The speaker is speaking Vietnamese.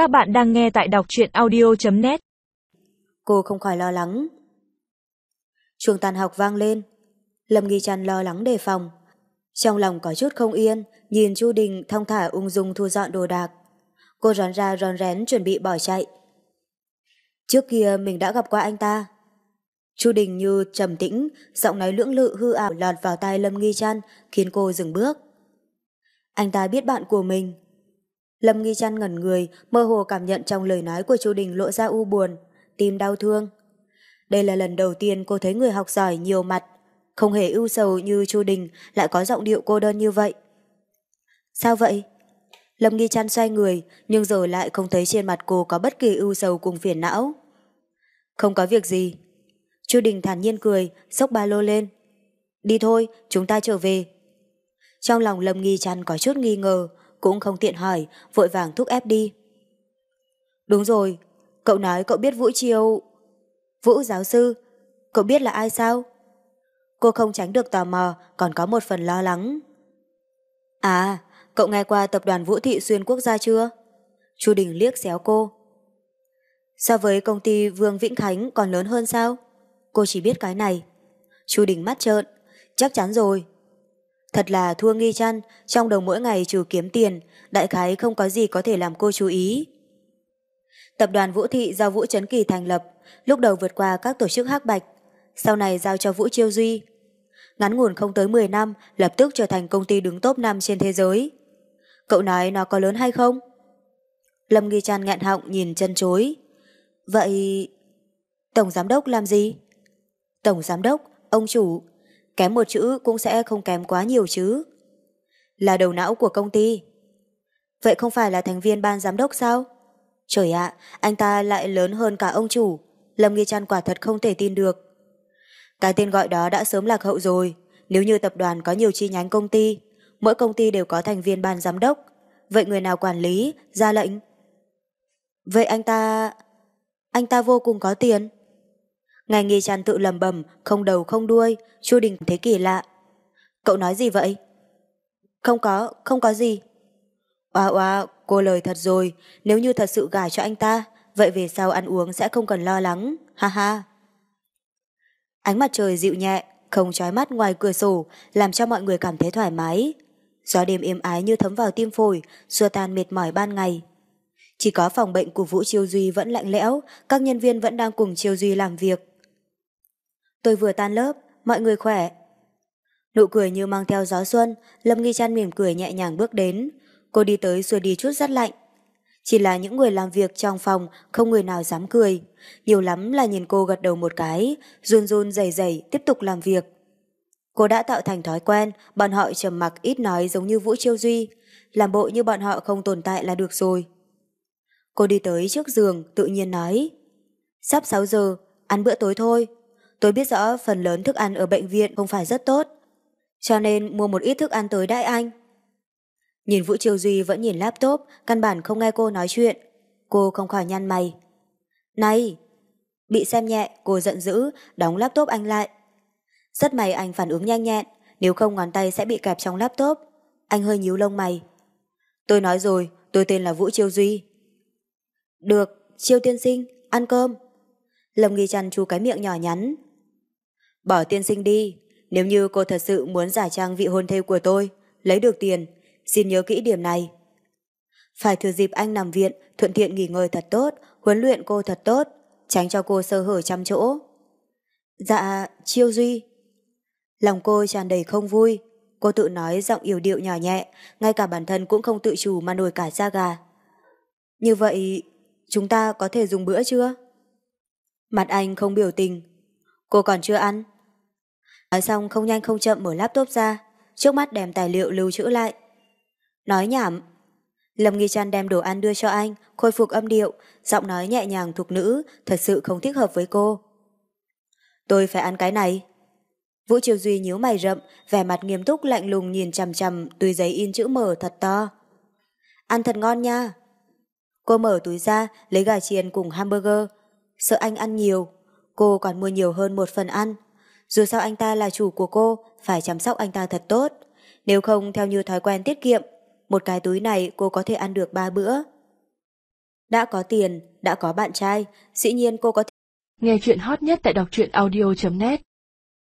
Các bạn đang nghe tại đọc truyện audio.net Cô không khỏi lo lắng. Chuông tàn học vang lên. Lâm Nghi Trăn lo lắng đề phòng. Trong lòng có chút không yên, nhìn Chu Đình thong thả ung dung thu dọn đồ đạc. Cô rón ra rón rén chuẩn bị bỏ chạy. Trước kia mình đã gặp qua anh ta. Chu Đình như trầm tĩnh, giọng nói lưỡng lự hư ảo lọt vào tai Lâm Nghi Trăn, khiến cô dừng bước. Anh ta biết bạn của mình. Lâm Nghi Trăn ngẩn người, mơ hồ cảm nhận trong lời nói của Chu Đình lộ ra u buồn, tim đau thương. Đây là lần đầu tiên cô thấy người học giỏi nhiều mặt, không hề ưu sầu như Chu Đình lại có giọng điệu cô đơn như vậy. Sao vậy? Lâm Nghi Trăn xoay người, nhưng rồi lại không thấy trên mặt cô có bất kỳ ưu sầu cùng phiền não. Không có việc gì. Chu Đình thản nhiên cười, xốc ba lô lên. Đi thôi, chúng ta trở về. Trong lòng Lâm Nghi Trăn có chút nghi ngờ, cũng không tiện hỏi, vội vàng thúc ép đi. Đúng rồi, cậu nói cậu biết Vũ Chiêu... Vũ giáo sư, cậu biết là ai sao? Cô không tránh được tò mò, còn có một phần lo lắng. À, cậu nghe qua tập đoàn Vũ Thị Xuyên Quốc gia chưa? Chu Đình liếc xéo cô. So với công ty Vương Vĩnh Khánh còn lớn hơn sao? Cô chỉ biết cái này. Chu Đình mắt trợn. Chắc chắn rồi. Thật là thua nghi chăn, trong đầu mỗi ngày trừ kiếm tiền, đại khái không có gì có thể làm cô chú ý. Tập đoàn Vũ Thị do Vũ Trấn Kỳ thành lập, lúc đầu vượt qua các tổ chức hắc bạch, sau này giao cho Vũ Chiêu Duy. Ngắn ngủn không tới 10 năm, lập tức trở thành công ty đứng top 5 trên thế giới. Cậu nói nó có lớn hay không? Lâm Nghi Trăn nghẹn họng nhìn chân chối. Vậy... Tổng giám đốc làm gì? Tổng giám đốc, ông chủ, kém một chữ cũng sẽ không kém quá nhiều chứ. Là đầu não của công ty. Vậy không phải là thành viên ban giám đốc sao? Trời ạ, anh ta lại lớn hơn cả ông chủ. Lâm Nghi Trăn quả thật không thể tin được. Cái tên gọi đó đã sớm lạc hậu rồi. Nếu như tập đoàn có nhiều chi nhánh công ty, mỗi công ty đều có thành viên ban giám đốc. Vậy người nào quản lý, ra lệnh? Vậy anh ta... Anh ta vô cùng có tiền. Ngài nghi chăn tự lầm bầm, không đầu không đuôi, Chu Đình thấy kỳ lạ. Cậu nói gì vậy? Không có, không có gì. Oa oa, cô lời thật rồi, nếu như thật sự gả cho anh ta, vậy về sau ăn uống sẽ không cần lo lắng, ha ha. Ánh mặt trời dịu nhẹ, không trói mắt ngoài cửa sổ, làm cho mọi người cảm thấy thoải mái. Gió đêm êm ái như thấm vào tim phổi, xua tan mệt mỏi ban ngày. Chỉ có phòng bệnh của Vũ Chiêu Duy vẫn lạnh lẽo, các nhân viên vẫn đang cùng Chiêu Duy làm việc. Tôi vừa tan lớp, mọi người khỏe. Nụ cười như mang theo gió xuân, Lâm Nghi Trăn mỉm cười nhẹ nhàng bước đến. Cô đi tới xua đi chút rất lạnh. Chỉ là những người làm việc trong phòng không người nào dám cười. Nhiều lắm là nhìn cô gật đầu một cái, run run dày dày tiếp tục làm việc. Cô đã tạo thành thói quen, bọn họ trầm mặc ít nói giống như Vũ Chiêu Duy. Làm bộ như bọn họ không tồn tại là được rồi. Cô đi tới trước giường, tự nhiên nói. Sắp 6 giờ, ăn bữa tối thôi. Tôi biết rõ phần lớn thức ăn ở bệnh viện không phải rất tốt. Cho nên mua một ít thức ăn tới đại anh. Nhìn Vũ Triều Duy vẫn nhìn laptop, căn bản không nghe cô nói chuyện. Cô không khỏi nhăn mày. Này! Bị xem nhẹ, cô giận dữ, đóng laptop anh lại. Rất may anh phản ứng nhanh nhẹn, nếu không ngón tay sẽ bị kẹp trong laptop. Anh hơi nhíu lông mày. Tôi nói rồi, tôi tên là Vũ Chiêu Duy. Được, Chiêu tiên sinh, ăn cơm. Lâm Nghi Trăn chu cái miệng nhỏ nhắn. Bỏ tiên sinh đi, nếu như cô thật sự muốn giả trang vị hôn thê của tôi, lấy được tiền, xin nhớ kỹ điểm này. Phải thừa dịp anh nằm viện, thuận tiện nghỉ ngơi thật tốt, huấn luyện cô thật tốt, tránh cho cô sơ hở trăm chỗ. Dạ, Chiêu Duy. Lòng cô tràn đầy không vui, cô tự nói giọng yếu điệu nhỏ nhẹ, ngay cả bản thân cũng không tự chủ mà nổi cả da gà. Như vậy, chúng ta có thể dùng bữa chưa? Mặt anh không biểu tình. Cô còn chưa ăn. Nói xong không nhanh không chậm mở laptop ra, trước mắt đem tài liệu lưu trữ lại. Nói nhảm. Lâm Nghi Trăn đem đồ ăn đưa cho anh, khôi phục âm điệu, giọng nói nhẹ nhàng thuộc nữ, thật sự không thích hợp với cô. Tôi phải ăn cái này. Vũ Triều Duy nhíu mày rậm, vẻ mặt nghiêm túc lạnh lùng nhìn chằm chằm túi giấy in chữ mở thật to. Ăn thật ngon nha. Cô mở túi ra, lấy gà chiên cùng hamburger. Sợ anh ăn nhiều, cô còn mua nhiều hơn một phần ăn. Dù sao anh ta là chủ của cô, phải chăm sóc anh ta thật tốt. Nếu không theo như thói quen tiết kiệm, một cái túi này cô có thể ăn được ba bữa. Đã có tiền, đã có bạn trai, dĩ nhiên cô có thể... Nghe chuyện hot nhất tại đọc truyện audio.net